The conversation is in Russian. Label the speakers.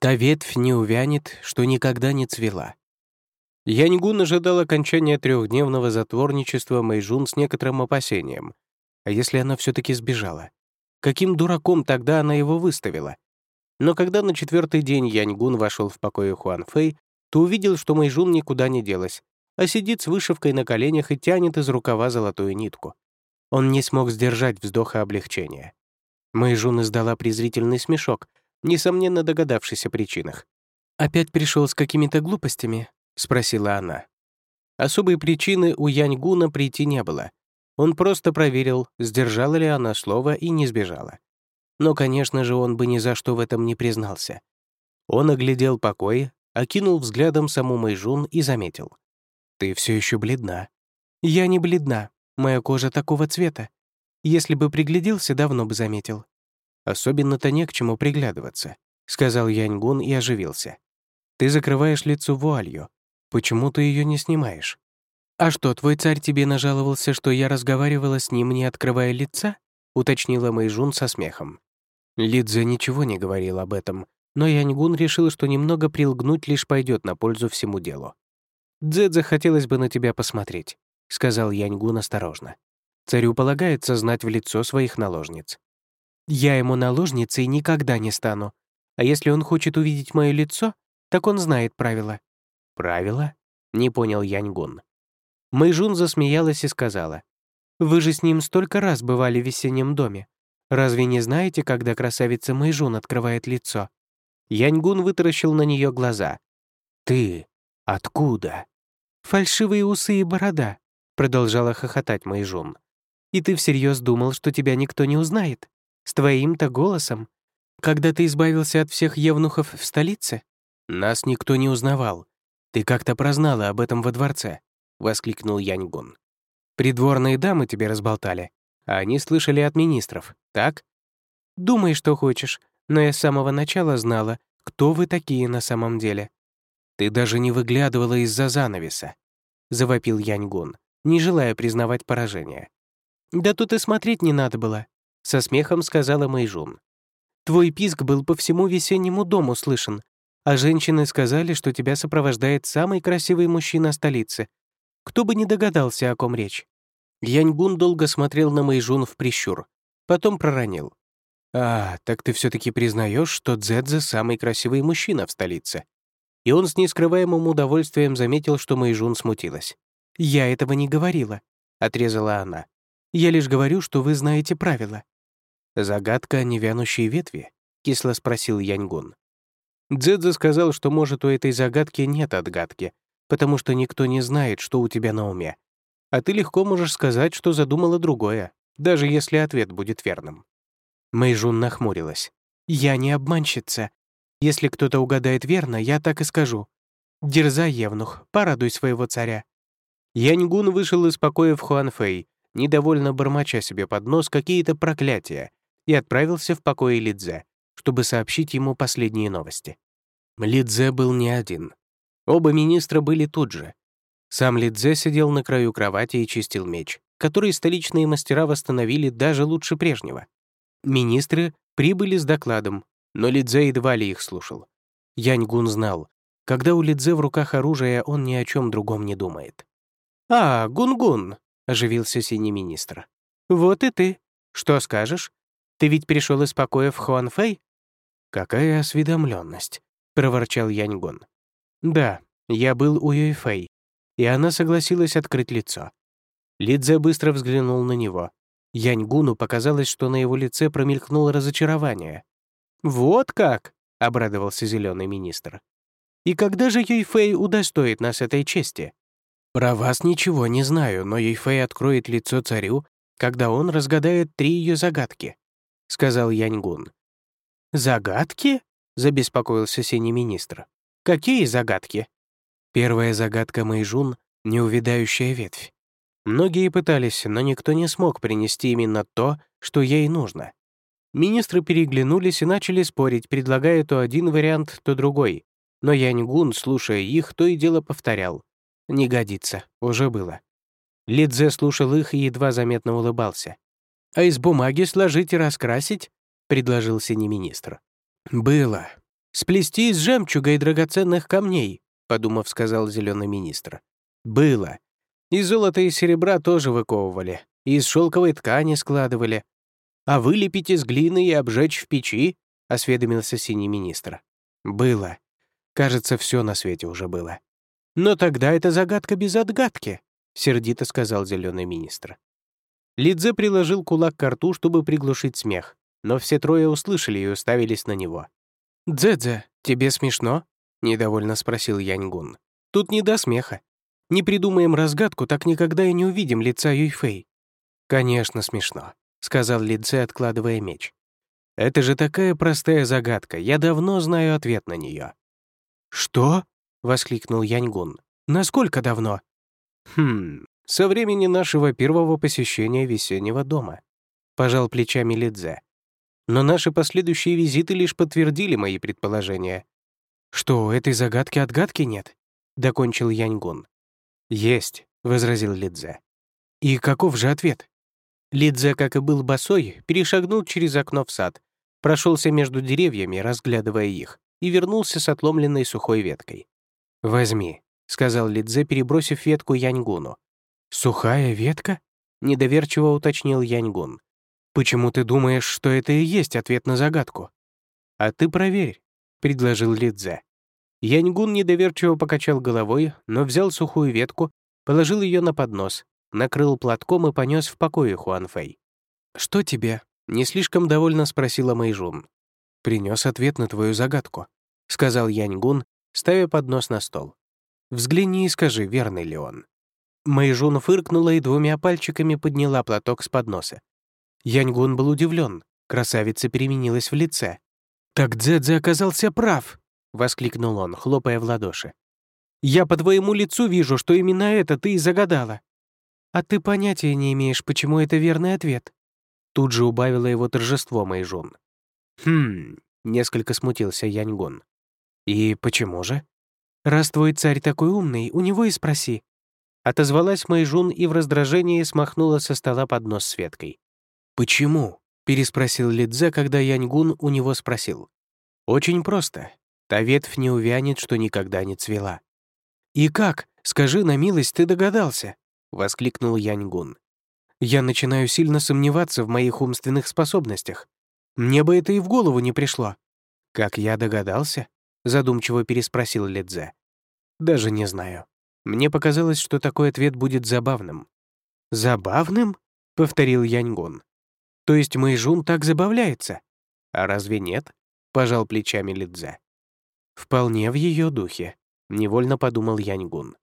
Speaker 1: Та ветвь не увянет, что никогда не цвела. Яньгун ожидал окончания трехдневного затворничества Мэйжун с некоторым опасением. А если она все таки сбежала? Каким дураком тогда она его выставила? Но когда на четвертый день Яньгун вошел в покое Хуанфэй, то увидел, что Мэйжун никуда не делась, а сидит с вышивкой на коленях и тянет из рукава золотую нитку. Он не смог сдержать вздоха облегчения. Мэйжун издала презрительный смешок, несомненно догадавшись о причинах. «Опять пришел с какими-то глупостями?» — спросила она. Особой причины у Яньгуна прийти не было. Он просто проверил, сдержала ли она слово и не сбежала. Но, конечно же, он бы ни за что в этом не признался. Он оглядел покой, окинул взглядом саму Мэйжун и заметил. «Ты все еще бледна». «Я не бледна. Моя кожа такого цвета. Если бы пригляделся, давно бы заметил». «Особенно-то не к чему приглядываться», — сказал Яньгун и оживился. «Ты закрываешь лицо вуалью. Почему ты ее не снимаешь?» «А что, твой царь тебе нажаловался, что я разговаривала с ним, не открывая лица?» — уточнила Мэйжун со смехом. Лидзе ничего не говорил об этом, но Яньгун решил, что немного прилгнуть лишь пойдет на пользу всему делу. «Дзэдзе хотелось бы на тебя посмотреть», — сказал Яньгун осторожно. «Царю полагается знать в лицо своих наложниц». «Я ему наложницей никогда не стану. А если он хочет увидеть мое лицо, так он знает правила». «Правила?» — не понял Яньгун. Мэйжун засмеялась и сказала, «Вы же с ним столько раз бывали в весеннем доме. Разве не знаете, когда красавица Мэйжун открывает лицо?» Яньгун вытаращил на нее глаза. «Ты откуда?» «Фальшивые усы и борода», — продолжала хохотать Мэйжун. «И ты всерьез думал, что тебя никто не узнает? С твоим-то голосом? Когда ты избавился от всех евнухов в столице?» «Нас никто не узнавал. Ты как-то прознала об этом во дворце», — воскликнул Яньгун. «Придворные дамы тебе разболтали, а они слышали от министров, так?» «Думай, что хочешь, но я с самого начала знала, кто вы такие на самом деле». «Ты даже не выглядывала из-за занавеса», — завопил Яньгун, не желая признавать поражение. «Да тут и смотреть не надо было», — со смехом сказала Мэйжун. «Твой писк был по всему весеннему дому слышен, а женщины сказали, что тебя сопровождает самый красивый мужчина столицы. Кто бы не догадался, о ком речь». Яньгун долго смотрел на Мэйжун в прищур, потом проронил. «А, так ты все таки признаешь, что Дзэдзе — самый красивый мужчина в столице?» И он с нескрываемым удовольствием заметил, что Мэйжун смутилась. «Я этого не говорила», — отрезала она. «Я лишь говорю, что вы знаете правила». «Загадка о невянущей ветви?» — кисло спросил Яньгун. Дзэдзе сказал, что, может, у этой загадки нет отгадки, потому что никто не знает, что у тебя на уме. А ты легко можешь сказать, что задумала другое, даже если ответ будет верным. Мэйжун нахмурилась. «Я не обманщица. Если кто-то угадает верно, я так и скажу. Дерзай, Евнух, порадуй своего царя». Яньгун вышел из покоя в Хуанфэй, недовольно бормоча себе под нос какие-то проклятия, и отправился в покое Лидзе, чтобы сообщить ему последние новости. Лидзе был не один. Оба министра были тут же. Сам Лидзе сидел на краю кровати и чистил меч, который столичные мастера восстановили даже лучше прежнего. Министры прибыли с докладом, но Лидзе едва ли их слушал. Яньгун знал, когда у Лидзе в руках оружие, он ни о чем другом не думает. «А, Гунгун!» -гун, — оживился синий министр. «Вот и ты. Что скажешь? Ты ведь пришел из покоя в Хуанфэй?» «Какая осведомленность, проворчал Яньгун. «Да, я был у Юйфэй, и она согласилась открыть лицо». Лидзе быстро взглянул на него. Яньгуну показалось, что на его лице промелькнуло разочарование. «Вот как!» — обрадовался зеленый министр. «И когда же Юйфэй удостоит нас этой чести?» «Про вас ничего не знаю, но Юйфэй откроет лицо царю, когда он разгадает три ее загадки», — сказал Яньгун. «Загадки?» — забеспокоился синий министр. «Какие загадки?» Первая загадка Мэйжун — неувидающая ветвь. Многие пытались, но никто не смог принести именно то, что ей нужно. Министры переглянулись и начали спорить, предлагая то один вариант, то другой. Но Яньгун, слушая их, то и дело повторял. «Не годится, уже было». Лидзе слушал их и едва заметно улыбался. «А из бумаги сложить и раскрасить?» предложил синий министр. «Было. «Сплести из жемчуга и драгоценных камней», — подумав, сказал зеленый министр. «Было. И золото и серебра тоже выковывали, и из шелковой ткани складывали. А вылепить из глины и обжечь в печи?» — осведомился синий министр. «Было. Кажется, все на свете уже было». «Но тогда это загадка без отгадки», — сердито сказал зеленый министр. Лидзе приложил кулак к рту, чтобы приглушить смех, но все трое услышали и уставились на него. «Дзэдзе, тебе смешно?» — недовольно спросил Яньгун. «Тут не до смеха. Не придумаем разгадку, так никогда и не увидим лица Юйфэй». «Конечно, смешно», — сказал Лидзе, откладывая меч. «Это же такая простая загадка, я давно знаю ответ на нее. «Что?» — воскликнул Яньгун. «Насколько давно?» «Хм, со времени нашего первого посещения весеннего дома», — пожал плечами Лидзе. «Но наши последующие визиты лишь подтвердили мои предположения». «Что, этой загадки отгадки нет?» — докончил Яньгун. «Есть», — возразил Лидзе. «И каков же ответ?» Лидзе, как и был босой, перешагнул через окно в сад, прошелся между деревьями, разглядывая их, и вернулся с отломленной сухой веткой. «Возьми», — сказал Лидзе, перебросив ветку Яньгуну. «Сухая ветка?» — недоверчиво уточнил Яньгун. «Почему ты думаешь, что это и есть ответ на загадку?» «А ты проверь», — предложил Лидзе. Яньгун недоверчиво покачал головой, но взял сухую ветку, положил ее на поднос, накрыл платком и понес в покое Хуанфэй. «Что тебе?» — не слишком довольно спросила Мэйжун. «Принес ответ на твою загадку», — сказал Яньгун, ставя поднос на стол. «Взгляни и скажи, верный ли он». Мэйжун фыркнула и двумя пальчиками подняла платок с подноса. Яньгун был удивлен. Красавица переменилась в лице. «Так Дзэдзе оказался прав!» — воскликнул он, хлопая в ладоши. «Я по твоему лицу вижу, что именно это ты и загадала. А ты понятия не имеешь, почему это верный ответ». Тут же убавила его торжество Мэйжун. «Хм...» — несколько смутился Яньгун. «И почему же?» «Раз твой царь такой умный, у него и спроси», Отозвалась Мэйжун и в раздражении смахнула со стола поднос с веткой. «Почему?» — переспросил Лидзе, когда Яньгун у него спросил. «Очень просто. Та ветвь не увянет, что никогда не цвела». «И как? Скажи на милость, ты догадался?» — воскликнул Яньгун. «Я начинаю сильно сомневаться в моих умственных способностях. Мне бы это и в голову не пришло». «Как я догадался?» — задумчиво переспросил Лидзе. «Даже не знаю. Мне показалось, что такой ответ будет забавным. «Забавным?» — повторил Яньгун. «То есть Мэйжун так забавляется?» «А разве нет?» — пожал плечами Лидзе. «Вполне в ее духе», — невольно подумал Яньгун.